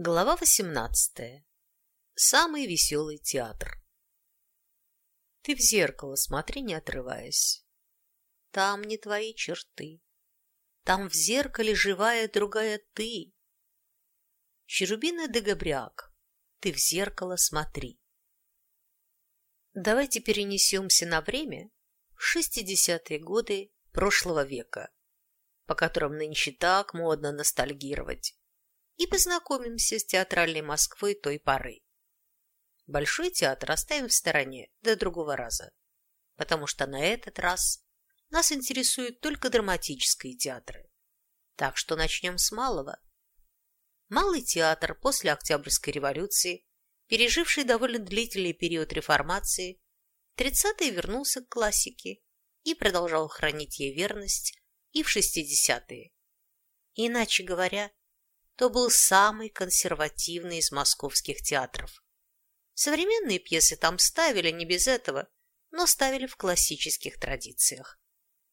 Глава 18. Самый веселый театр. Ты в зеркало смотри, не отрываясь. Там не твои черты. Там в зеркале живая другая ты. Щерубина де Габриак, ты в зеркало смотри. Давайте перенесемся на время в шестидесятые годы прошлого века, по которым нынче так модно ностальгировать и познакомимся с театральной Москвой той поры. Большой театр оставим в стороне до другого раза, потому что на этот раз нас интересуют только драматические театры. Так что начнем с малого. Малый театр после Октябрьской революции, переживший довольно длительный период реформации, 30-е вернулся к классике и продолжал хранить ей верность и в 60-е. Иначе говоря, то был самый консервативный из московских театров. Современные пьесы там ставили не без этого, но ставили в классических традициях.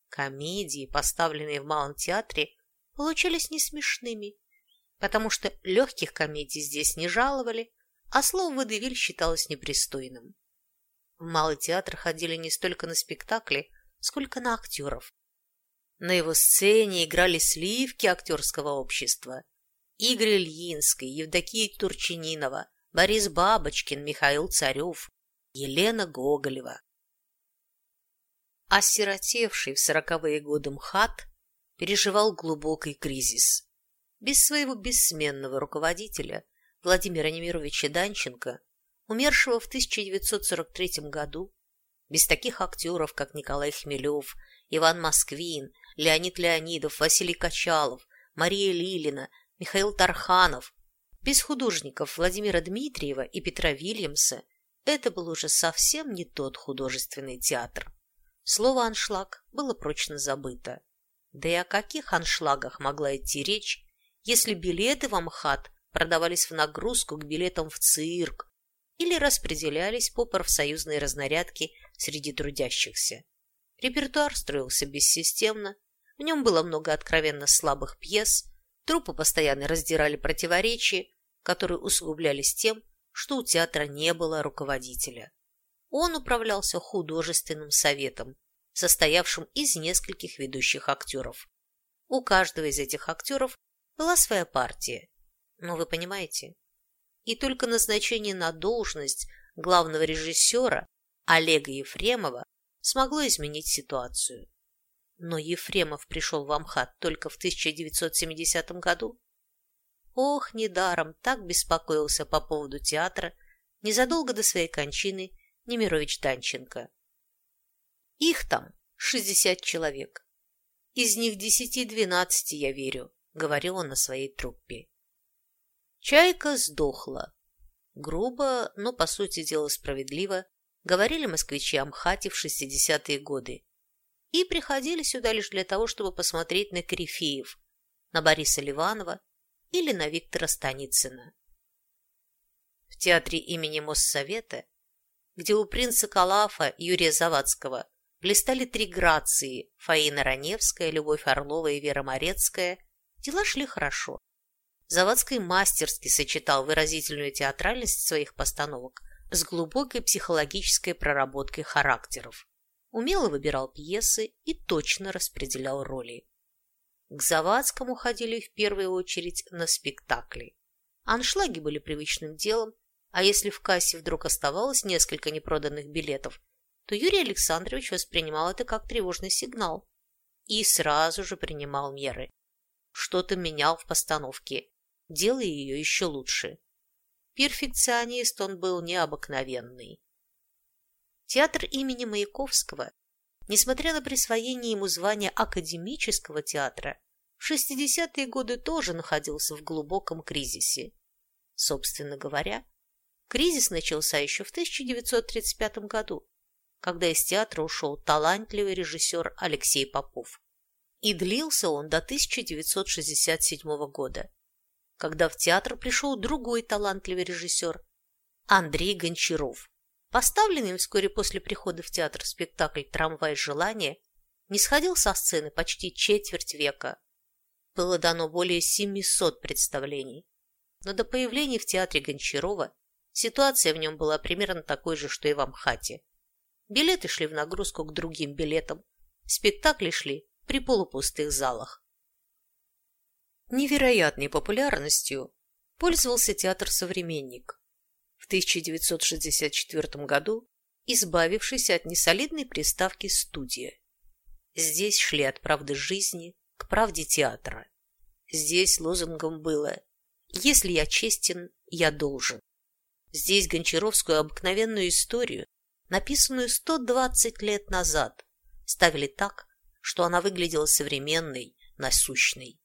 Комедии, поставленные в Малом театре, получались не смешными, потому что легких комедий здесь не жаловали, а слово «водевиль» считалось непристойным. В Малый театр ходили не столько на спектакли, сколько на актеров. На его сцене играли сливки актерского общества – Игорь Ильинский, Евдокия Турчининова, Борис Бабочкин, Михаил Царев, Елена Гоголева. Осиротевший в сороковые годы МХАТ переживал глубокий кризис. Без своего бессменного руководителя Владимира Немировича Данченко, умершего в 1943 году, без таких актеров, как Николай Хмелев, Иван Москвин, Леонид Леонидов, Василий Качалов, Мария Лилина, Михаил Тарханов. Без художников Владимира Дмитриева и Петра Вильямса это был уже совсем не тот художественный театр. Слово «аншлаг» было прочно забыто. Да и о каких аншлагах могла идти речь, если билеты в Амхат продавались в нагрузку к билетам в цирк или распределялись по профсоюзной разнарядке среди трудящихся. Репертуар строился бессистемно, в нем было много откровенно слабых пьес, Трупы постоянно раздирали противоречия, которые усугублялись тем, что у театра не было руководителя. Он управлялся художественным советом, состоявшим из нескольких ведущих актеров. У каждого из этих актеров была своя партия. Но вы понимаете? И только назначение на должность главного режиссера Олега Ефремова смогло изменить ситуацию. Но Ефремов пришел в Амхат только в 1970 году. Ох, недаром так беспокоился по поводу театра незадолго до своей кончины Немирович Данченко. Их там 60 человек. Из них 10-12 я верю, говорил он на своей труппе. Чайка сдохла. Грубо, но, по сути дела, справедливо, говорили москвичи о МХАТе в 60-е годы и приходили сюда лишь для того, чтобы посмотреть на корифеев, на Бориса Ливанова или на Виктора Станицына. В театре имени Моссовета, где у принца Калафа Юрия Завадского блистали три грации Фаина Раневская, Любовь Орлова и Вера Морецкая, дела шли хорошо. Завадский мастерски сочетал выразительную театральность своих постановок с глубокой психологической проработкой характеров умело выбирал пьесы и точно распределял роли. К Завадскому ходили в первую очередь на спектакли. Аншлаги были привычным делом, а если в кассе вдруг оставалось несколько непроданных билетов, то Юрий Александрович воспринимал это как тревожный сигнал и сразу же принимал меры. Что-то менял в постановке, делая ее еще лучше. Перфекционист он был необыкновенный. Театр имени Маяковского, несмотря на присвоение ему звания академического театра, в 60-е годы тоже находился в глубоком кризисе. Собственно говоря, кризис начался еще в 1935 году, когда из театра ушел талантливый режиссер Алексей Попов. И длился он до 1967 года, когда в театр пришел другой талантливый режиссер Андрей Гончаров, Поставленный вскоре после прихода в театр спектакль «Трамвай желания» не сходил со сцены почти четверть века. Было дано более 700 представлений. но до появления в театре Гончарова ситуация в нем была примерно такой же, что и в Амхате. Билеты шли в нагрузку к другим билетам, спектакли шли при полупустых залах. Невероятной популярностью пользовался театр «Современник». В 1964 году избавившись от несолидной приставки «студия». Здесь шли от правды жизни к правде театра. Здесь лозунгом было «Если я честен, я должен». Здесь Гончаровскую обыкновенную историю, написанную 120 лет назад, ставили так, что она выглядела современной, насущной.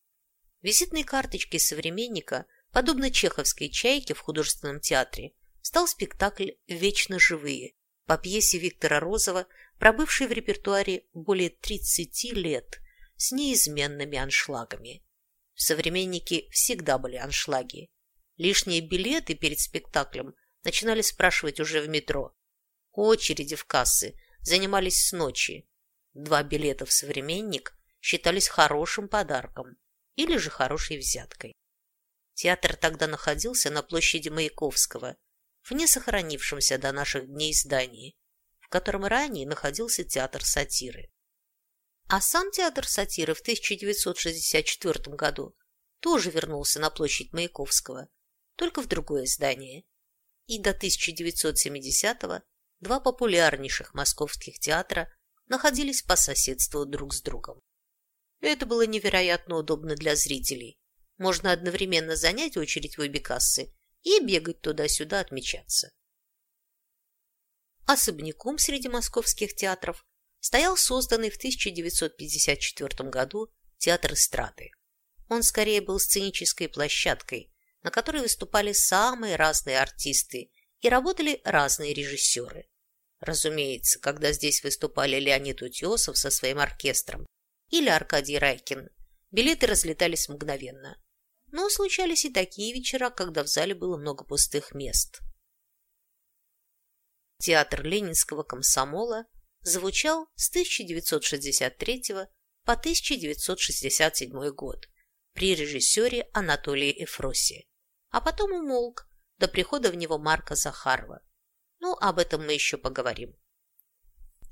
Визитной карточкой современника, подобно чеховской чайке в художественном театре, стал спектакль «Вечно живые», по пьесе Виктора Розова, пробывшей в репертуаре более 30 лет, с неизменными аншлагами. В «Современнике» всегда были аншлаги. Лишние билеты перед спектаклем начинали спрашивать уже в метро. Очереди в кассы занимались с ночи. Два билета в «Современник» считались хорошим подарком или же хорошей взяткой. Театр тогда находился на площади Маяковского – в несохранившемся до наших дней здании, в котором ранее находился театр сатиры. А сам театр сатиры в 1964 году тоже вернулся на площадь Маяковского, только в другое здание. И до 1970-го два популярнейших московских театра находились по соседству друг с другом. Это было невероятно удобно для зрителей. Можно одновременно занять очередь в обе кассы и бегать туда-сюда отмечаться. Особняком среди московских театров стоял созданный в 1954 году театр эстрады. Он скорее был сценической площадкой, на которой выступали самые разные артисты и работали разные режиссеры. Разумеется, когда здесь выступали Леонид Утесов со своим оркестром или Аркадий Райкин, билеты разлетались мгновенно но случались и такие вечера, когда в зале было много пустых мест. Театр Ленинского комсомола звучал с 1963 по 1967 год при режиссере Анатолии Эфросе, а потом умолк до прихода в него Марка Захарова. Ну, об этом мы еще поговорим.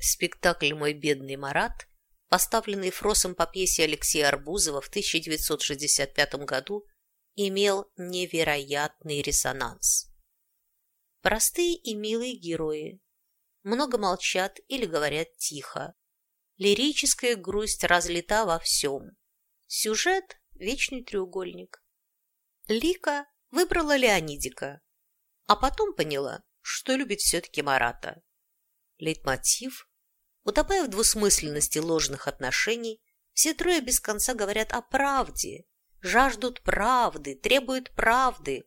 Спектакль «Мой бедный Марат» поставленный Фросом по пьесе Алексея Арбузова в 1965 году, имел невероятный резонанс. Простые и милые герои много молчат или говорят тихо. Лирическая грусть разлита во всем. Сюжет – вечный треугольник. Лика выбрала Леонидика, а потом поняла, что любит все-таки Марата. Лейтмотив Утопая в двусмысленности ложных отношений, все трое без конца говорят о правде, жаждут правды, требуют правды,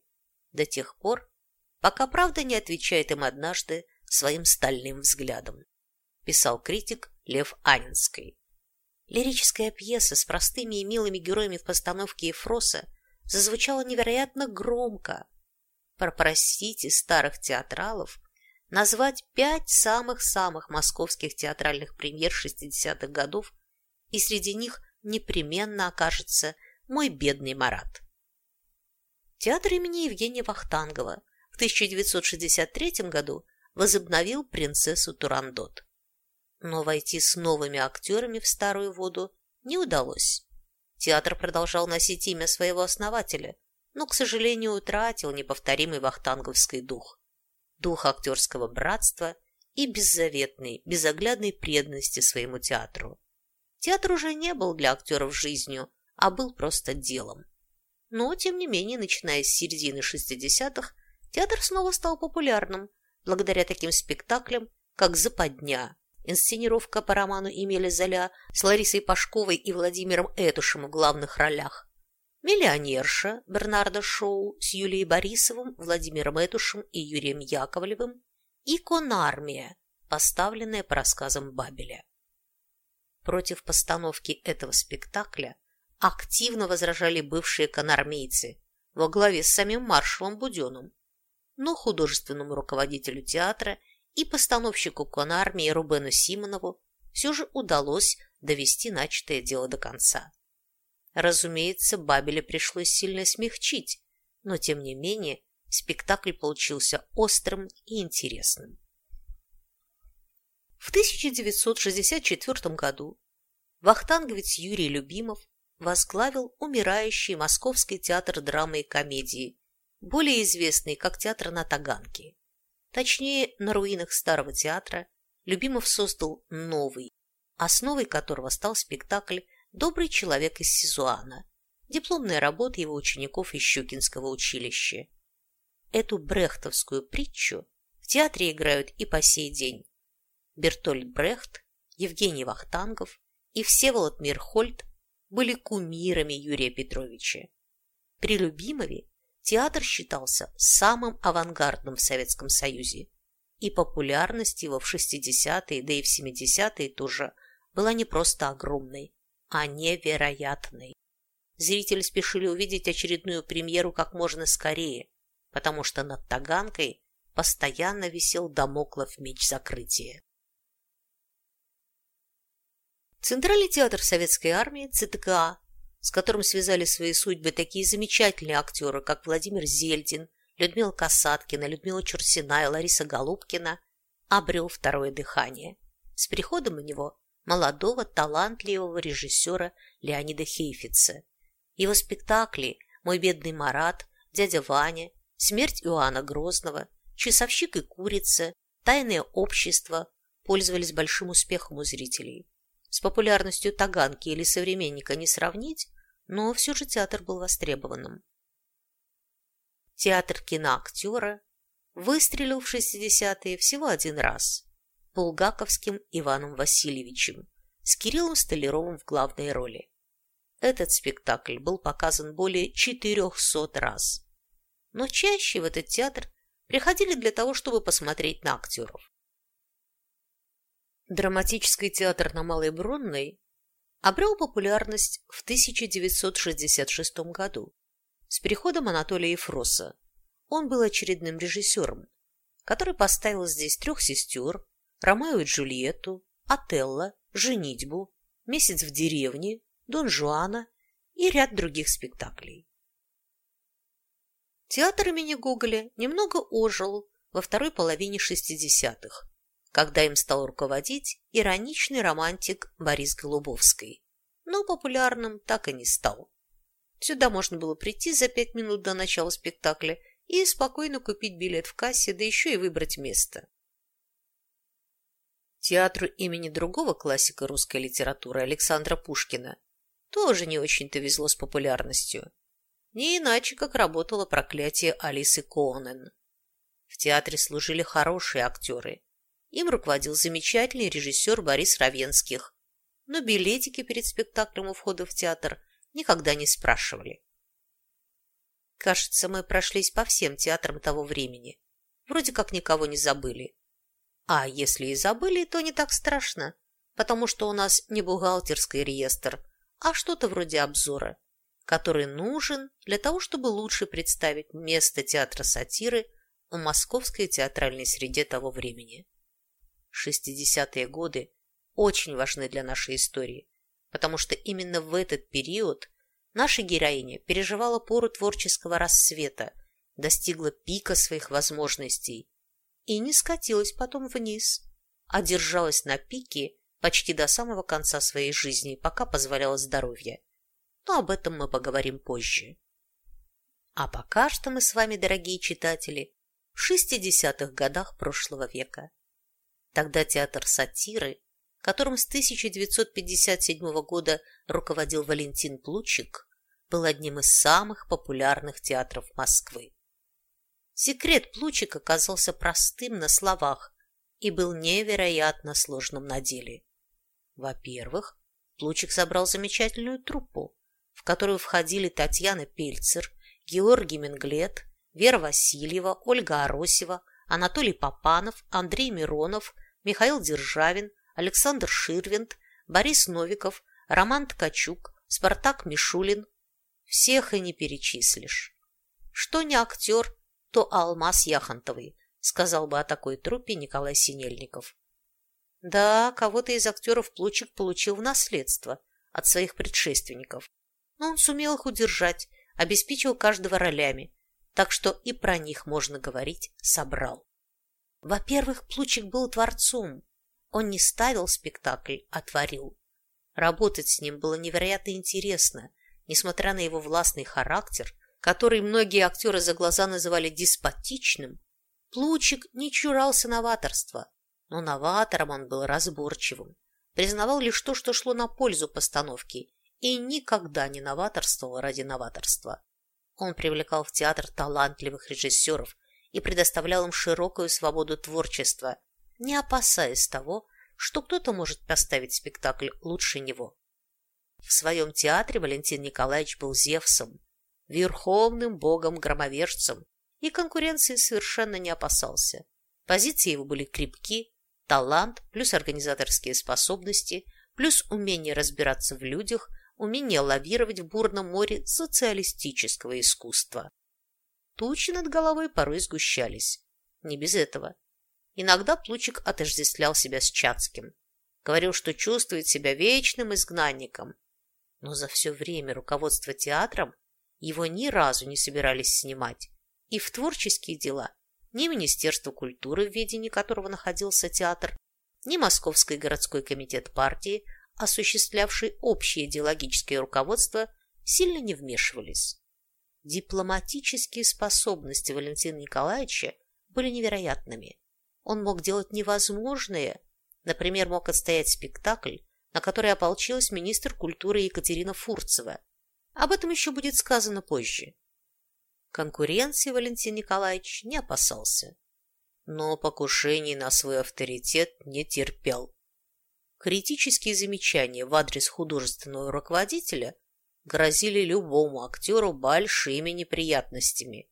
до тех пор, пока правда не отвечает им однажды своим стальным взглядом, писал критик Лев Анинский. Лирическая пьеса с простыми и милыми героями в постановке Ефроса зазвучала невероятно громко. Попросите старых театралов назвать пять самых-самых московских театральных премьер 60-х годов, и среди них непременно окажется «Мой бедный Марат». Театр имени Евгения Вахтангова в 1963 году возобновил «Принцессу Турандот». Но войти с новыми актерами в старую воду не удалось. Театр продолжал носить имя своего основателя, но, к сожалению, утратил неповторимый вахтанговский дух дух актерского братства и беззаветной, безоглядной преданности своему театру. Театр уже не был для актеров жизнью, а был просто делом. Но, тем не менее, начиная с середины 60-х, театр снова стал популярным, благодаря таким спектаклям, как «Западня», инсценировка по роману Эмиля Золя с Ларисой Пашковой и Владимиром Этушем в главных ролях, Миллионерша Бернарда Шоу с Юлией Борисовым, Владимиром Этушем и Юрием Яковлевым и Конармия, поставленная по рассказам Бабеля. Против постановки этого спектакля активно возражали бывшие конармейцы во главе с самим маршалом Буденным, но художественному руководителю театра и постановщику конармии Рубену Симонову все же удалось довести начатое дело до конца. Разумеется, Бабеля пришлось сильно смягчить, но тем не менее спектакль получился острым и интересным. В 1964 году вахтанговец Юрий Любимов возглавил умирающий Московский театр драмы и комедии, более известный как театр на Таганке. Точнее, на руинах старого театра Любимов создал новый, основой которого стал спектакль «Добрый человек из Сизуана», дипломная работа его учеников из Щукинского училища. Эту брехтовскую притчу в театре играют и по сей день. Бертольд Брехт, Евгений Вахтангов и Всеволод Мирхольд были кумирами Юрия Петровича. При Любимове театр считался самым авангардным в Советском Союзе, и популярность его в 60-е, да и в 70-е тоже была не просто огромной, а невероятной. Зрители спешили увидеть очередную премьеру как можно скорее, потому что над Таганкой постоянно висел домоклов меч закрытия. Центральный театр Советской Армии, ЦТКА, с которым связали свои судьбы такие замечательные актеры, как Владимир Зельдин, Людмила Касаткина, Людмила Чурсина и Лариса Голубкина, обрел второе дыхание. С приходом у него молодого, талантливого режиссера Леонида Хейфица. Его спектакли «Мой бедный Марат», «Дядя Ваня», «Смерть Иоанна Грозного», «Часовщик и курица», «Тайное общество» пользовались большим успехом у зрителей. С популярностью Таганки или современника не сравнить, но все же театр был востребованным. Театр киноактера выстрелил в 60-е всего один раз Булгаковским Иваном Васильевичем с Кириллом Столяровым в главной роли. Этот спектакль был показан более 400 раз. Но чаще в этот театр приходили для того, чтобы посмотреть на актеров. Драматический театр на Малой Бронной обрел популярность в 1966 году с приходом Анатолия Ефроса. Он был очередным режиссером, который поставил здесь трех сестер, Ромео и Джульетту, Отелло, Женитьбу, Месяц в деревне, Дон Жуана и ряд других спектаклей. Театр имени Гоголя немного ожил во второй половине 60-х, когда им стал руководить ироничный романтик Борис Голубовский, но популярным так и не стал. Сюда можно было прийти за пять минут до начала спектакля и спокойно купить билет в кассе, да еще и выбрать место. Театру имени другого классика русской литературы Александра Пушкина тоже не очень-то везло с популярностью. Не иначе, как работало проклятие Алисы Коонен. В театре служили хорошие актеры, им руководил замечательный режиссер Борис Равенских, но билетики перед спектаклем у входа в театр никогда не спрашивали. Кажется, мы прошлись по всем театрам того времени. Вроде как никого не забыли. А если и забыли, то не так страшно, потому что у нас не бухгалтерский реестр, а что-то вроде обзора, который нужен для того, чтобы лучше представить место театра сатиры в московской театральной среде того времени. 60-е годы очень важны для нашей истории, потому что именно в этот период наша героиня переживала пору творческого рассвета, достигла пика своих возможностей и не скатилась потом вниз, а держалась на пике почти до самого конца своей жизни, пока позволяло здоровье. Но об этом мы поговорим позже. А пока что мы с вами, дорогие читатели, в 60-х годах прошлого века. Тогда театр сатиры, которым с 1957 года руководил Валентин Плучик, был одним из самых популярных театров Москвы. Секрет Плучик оказался простым на словах и был невероятно сложным на деле. Во-первых, Плучик собрал замечательную труппу, в которую входили Татьяна Пельцер, Георгий Менглет, Вера Васильева, Ольга Аросева, Анатолий Попанов, Андрей Миронов, Михаил Державин, Александр Ширвинд, Борис Новиков, Роман Ткачук, Спартак Мишулин. Всех и не перечислишь. Что не актер, то алмаз яхонтовый, сказал бы о такой труппе Николай Синельников. Да, кого-то из актеров Плучик получил в наследство от своих предшественников, но он сумел их удержать, обеспечил каждого ролями, так что и про них можно говорить «собрал». Во-первых, Плучик был творцом. Он не ставил спектакль, а творил. Работать с ним было невероятно интересно, несмотря на его властный характер, который многие актеры за глаза называли деспотичным, Плучик не чурался новаторства, но новатором он был разборчивым, признавал лишь то, что шло на пользу постановки, и никогда не новаторствовал ради новаторства. Он привлекал в театр талантливых режиссеров и предоставлял им широкую свободу творчества, не опасаясь того, что кто-то может поставить спектакль лучше него. В своем театре Валентин Николаевич был Зевсом, верховным богом-громовержцем, и конкуренции совершенно не опасался. Позиции его были крепки, талант плюс организаторские способности, плюс умение разбираться в людях, умение лавировать в бурном море социалистического искусства. Тучи над головой порой сгущались. Не без этого. Иногда Плучик отождествлял себя с Чацким. Говорил, что чувствует себя вечным изгнанником. Но за все время руководства театром его ни разу не собирались снимать. И в творческие дела ни Министерство культуры, в ведении которого находился театр, ни Московский городской комитет партии, осуществлявший общее идеологическое руководство, сильно не вмешивались. Дипломатические способности Валентина Николаевича были невероятными. Он мог делать невозможное, например, мог отстоять спектакль, на который ополчилась министр культуры Екатерина Фурцева. Об этом еще будет сказано позже. Конкуренции Валентин Николаевич не опасался, но покушений на свой авторитет не терпел. Критические замечания в адрес художественного руководителя грозили любому актеру большими неприятностями.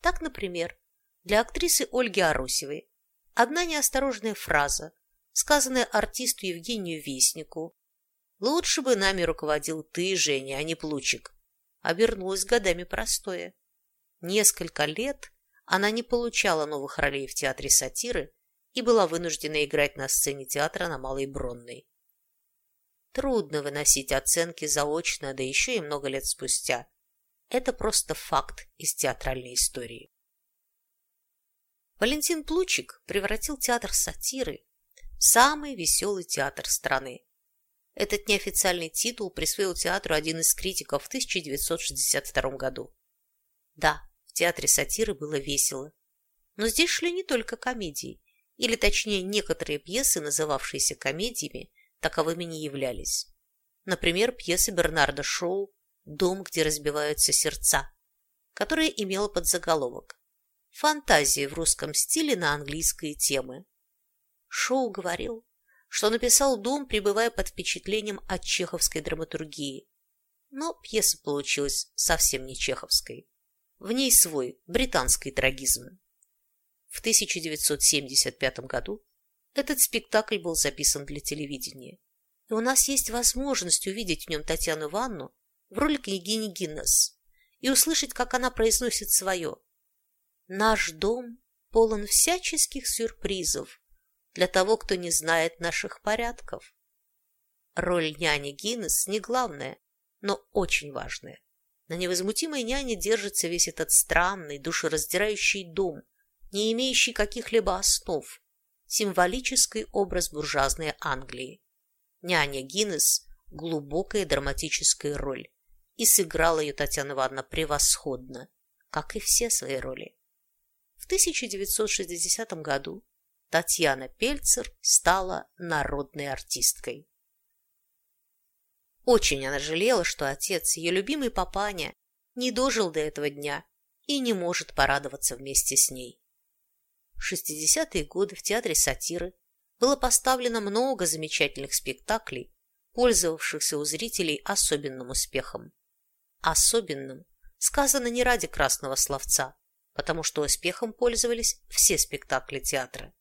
Так, например, для актрисы Ольги Арусевой одна неосторожная фраза, сказанная артисту Евгению Вестнику «Лучше бы нами руководил ты, Женя, а не Плучик», обернулась годами простое. Несколько лет она не получала новых ролей в театре сатиры и была вынуждена играть на сцене театра на Малой Бронной. Трудно выносить оценки заочно, да еще и много лет спустя. Это просто факт из театральной истории. Валентин Плучик превратил театр сатиры в самый веселый театр страны. Этот неофициальный титул присвоил театру один из критиков в 1962 году. Да, в театре сатиры было весело. Но здесь шли не только комедии, или точнее некоторые пьесы, называвшиеся комедиями, таковыми не являлись. Например, пьеса Бернарда Шоу «Дом, где разбиваются сердца», которая имела подзаголовок «Фантазии в русском стиле на английские темы». Шоу говорил, что написал «Дом», пребывая под впечатлением от чеховской драматургии. Но пьеса получилась совсем не чеховской. В ней свой британский трагизм. В 1975 году этот спектакль был записан для телевидения, и у нас есть возможность увидеть в нем Татьяну Ивановну в роли княгини Гиннес и услышать, как она произносит свое. «Наш дом полон всяческих сюрпризов для того, кто не знает наших порядков». Роль няни Гиннес не главная, но очень важная. На невозмутимой няне держится весь этот странный, душераздирающий дом, не имеющий каких-либо основ, символический образ буржуазной Англии. Няня Гиннес – глубокая драматическая роль, и сыграла ее Татьяна Ивановна превосходно, как и все свои роли. В 1960 году Татьяна Пельцер стала народной артисткой. Очень она жалела, что отец, ее любимый папаня, не дожил до этого дня и не может порадоваться вместе с ней. В 60-е годы в театре сатиры было поставлено много замечательных спектаклей, пользовавшихся у зрителей особенным успехом. Особенным сказано не ради красного словца, потому что успехом пользовались все спектакли театра.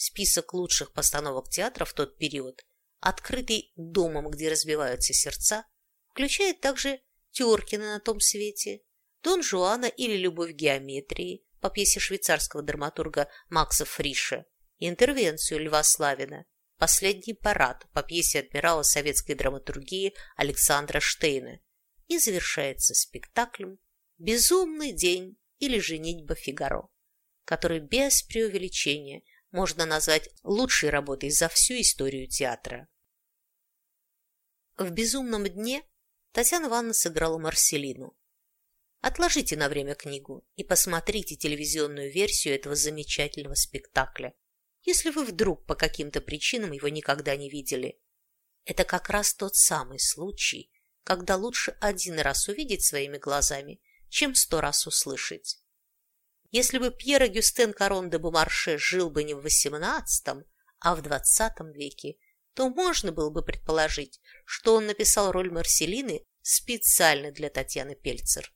Список лучших постановок театра в тот период, открытый домом, где разбиваются сердца, включает также Теркина на том свете, Дон Жуана или Любовь геометрии, по пьесе швейцарского драматурга Макса Фриша, интервенцию Льва Славина, последний парад по пьесе адмирала советской драматургии Александра Штейна. И завершается спектаклем «Безумный день или «Женитьба Фигаро», который без преувеличения можно назвать лучшей работой за всю историю театра. В «Безумном дне» Татьяна Ивановна сыграла Марселину. Отложите на время книгу и посмотрите телевизионную версию этого замечательного спектакля, если вы вдруг по каким-то причинам его никогда не видели. Это как раз тот самый случай, когда лучше один раз увидеть своими глазами, чем сто раз услышать. Если бы Пьер Агюстен Карон де Бумарше жил бы не в XVIII, а в XX веке, то можно было бы предположить, что он написал роль Марселины специально для Татьяны Пельцер.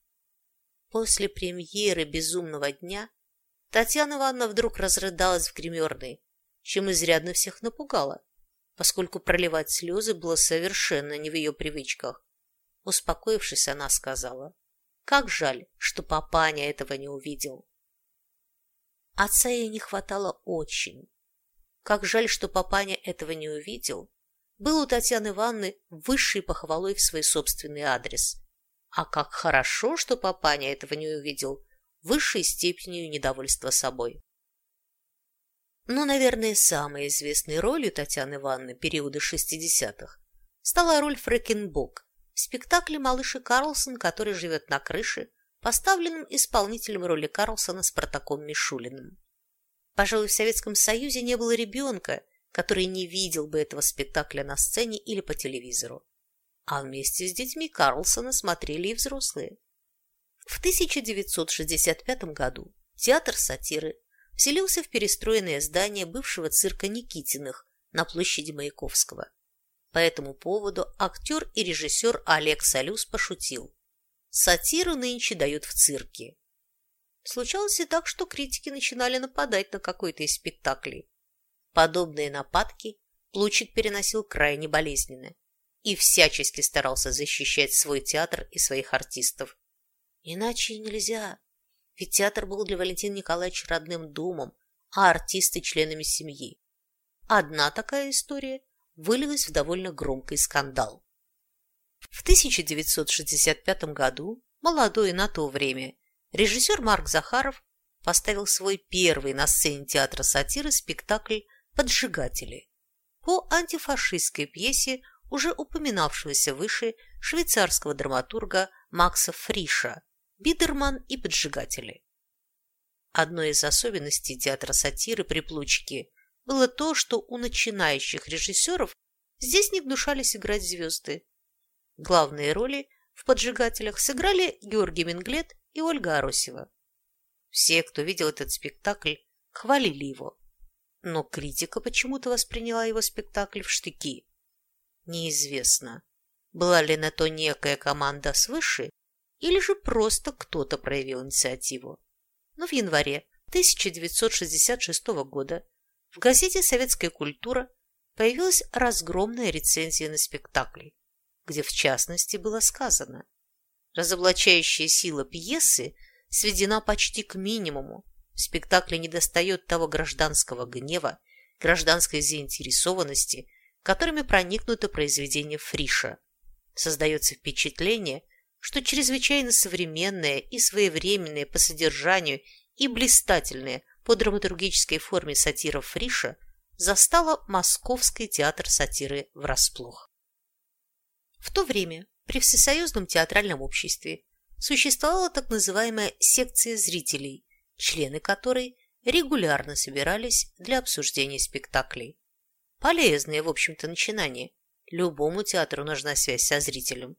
После премьеры «Безумного дня» Татьяна Ивановна вдруг разрыдалась в гримерной, чем изрядно всех напугала, поскольку проливать слезы было совершенно не в ее привычках. Успокоившись, она сказала, «Как жаль, что папаня этого не увидел». Отца ей не хватало очень. Как жаль, что папаня этого не увидел, был у Татьяны Ивановны высшей похвалой в свой собственный адрес. А как хорошо, что папаня этого не увидел, высшей степенью недовольства собой. Но, наверное, самой известной ролью Татьяны Ивановны периода 60-х стала роль Фрэкенбок в спектакле «Малыш и Карлсон», который живет на крыше, поставленным исполнителем роли Карлсона Спартаком Мишулиным. Пожалуй, в Советском Союзе не было ребенка, который не видел бы этого спектакля на сцене или по телевизору. А вместе с детьми Карлсона смотрели и взрослые. В 1965 году театр сатиры вселился в перестроенное здание бывшего цирка Никитиных на площади Маяковского. По этому поводу актер и режиссер Олег Солюс пошутил. Сатиру нынче дают в цирке. Случалось и так, что критики начинали нападать на какой-то из спектаклей. Подобные нападки Плучик переносил крайне болезненно и всячески старался защищать свой театр и своих артистов. Иначе нельзя, ведь театр был для Валентина Николаевича родным домом, а артисты – членами семьи. Одна такая история вылилась в довольно громкий скандал. В 1965 году молодой на то время режиссер Марк Захаров поставил свой первый на сцене театра сатиры спектакль «Поджигатели» по антифашистской пьесе уже упоминавшегося выше швейцарского драматурга Макса Фриша «Бидерман и поджигатели». Одной из особенностей театра сатиры при Плучике было то, что у начинающих режиссеров здесь не гнушались играть звезды, Главные роли в «Поджигателях» сыграли Георгий Менглет и Ольга Аросева. Все, кто видел этот спектакль, хвалили его, но критика почему-то восприняла его спектакль в штыки. Неизвестно, была ли на то некая команда свыше, или же просто кто-то проявил инициативу. Но в январе 1966 года в газете «Советская культура» появилась разгромная рецензия на спектакль где в частности было сказано «Разоблачающая сила пьесы сведена почти к минимуму. В спектакле недостает того гражданского гнева, гражданской заинтересованности, которыми проникнуто произведение Фриша. Создается впечатление, что чрезвычайно современное и своевременное по содержанию и блистательное по драматургической форме сатира Фриша застало Московский театр сатиры врасплох. В то время при Всесоюзном театральном обществе существовала так называемая секция зрителей, члены которой регулярно собирались для обсуждения спектаклей. Полезное, в общем-то, начинание. Любому театру нужна связь со зрителем.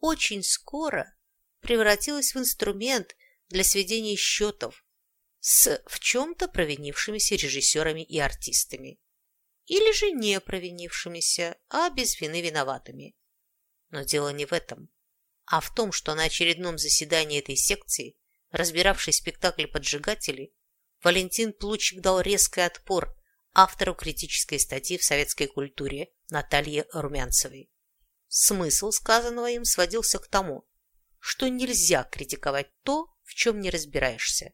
Очень скоро превратилась в инструмент для сведения счетов с в чем-то провинившимися режиссерами и артистами. Или же не провинившимися, а без вины виноватыми. Но дело не в этом, а в том, что на очередном заседании этой секции, разбиравшей спектакль «Поджигатели», Валентин Плучик дал резкий отпор автору критической статьи в советской культуре Наталье Румянцевой. Смысл сказанного им сводился к тому, что нельзя критиковать то, в чем не разбираешься.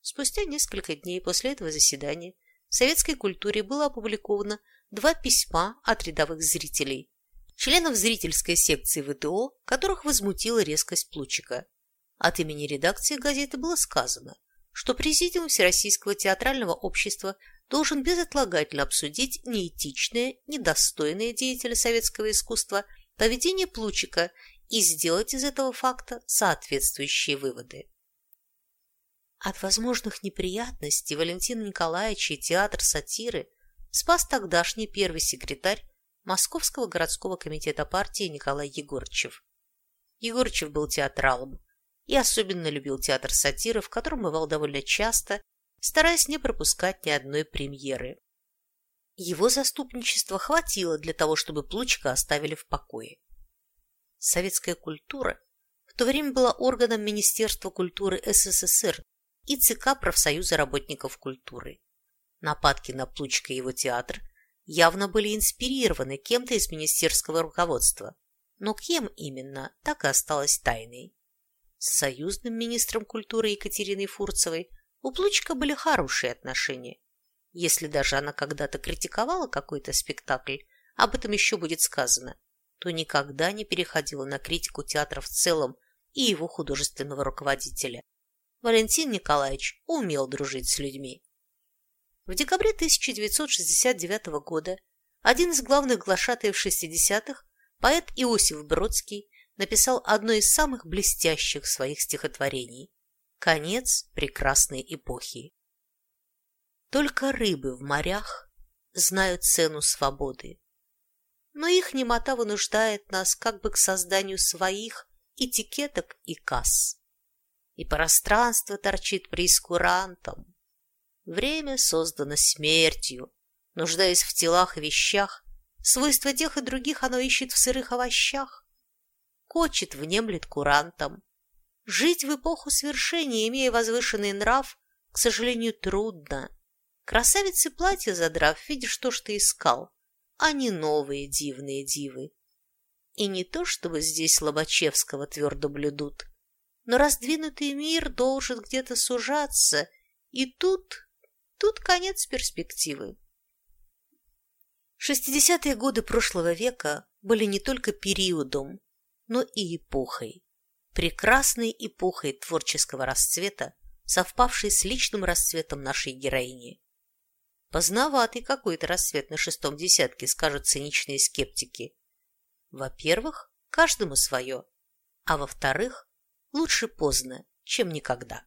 Спустя несколько дней после этого заседания в советской культуре было опубликовано два письма от рядовых зрителей, членов зрительской секции ВТО, которых возмутила резкость Плучика. От имени редакции газеты было сказано, что Президиум Всероссийского театрального общества должен безотлагательно обсудить неэтичное, недостойное деятеля советского искусства поведение Плучика и сделать из этого факта соответствующие выводы. От возможных неприятностей Валентина Николаевича и театр сатиры спас тогдашний первый секретарь Московского городского комитета партии Николай Егорчев. Егорчев был театралом и особенно любил театр сатиры, в котором бывал довольно часто, стараясь не пропускать ни одной премьеры. Его заступничества хватило для того, чтобы Плучка оставили в покое. Советская культура в то время была органом Министерства культуры СССР и ЦК профсоюза работников культуры. Нападки на Плучка и его театр явно были инспирированы кем-то из министерского руководства, но кем именно, так и осталось тайной. С союзным министром культуры Екатериной Фурцевой у Плучка были хорошие отношения. Если даже она когда-то критиковала какой-то спектакль, об этом еще будет сказано, то никогда не переходила на критику театра в целом и его художественного руководителя. Валентин Николаевич умел дружить с людьми. В декабре 1969 года один из главных глашатаев 60-х, поэт Иосиф Бродский, написал одно из самых блестящих своих стихотворений «Конец прекрасной эпохи». Только рыбы в морях знают цену свободы, но их немота вынуждает нас как бы к созданию своих этикеток и касс и пространство торчит прескурантом. Время создано смертью, нуждаясь в телах и вещах, свойства тех и других оно ищет в сырых овощах, кочет, внемлет курантом. Жить в эпоху свершения, имея возвышенный нрав, к сожалению, трудно. Красавицы платья задрав, видишь то, что искал, а не новые дивные дивы. И не то, чтобы здесь Лобачевского твердо блюдут, но раздвинутый мир должен где-то сужаться, и тут, тут конец перспективы. Шестидесятые годы прошлого века были не только периодом, но и эпохой, прекрасной эпохой творческого расцвета, совпавшей с личным расцветом нашей героини. Поздноватый какой-то расцвет на шестом десятке, скажут циничные скептики. Во-первых, каждому свое, а во-вторых, Лучше поздно, чем никогда.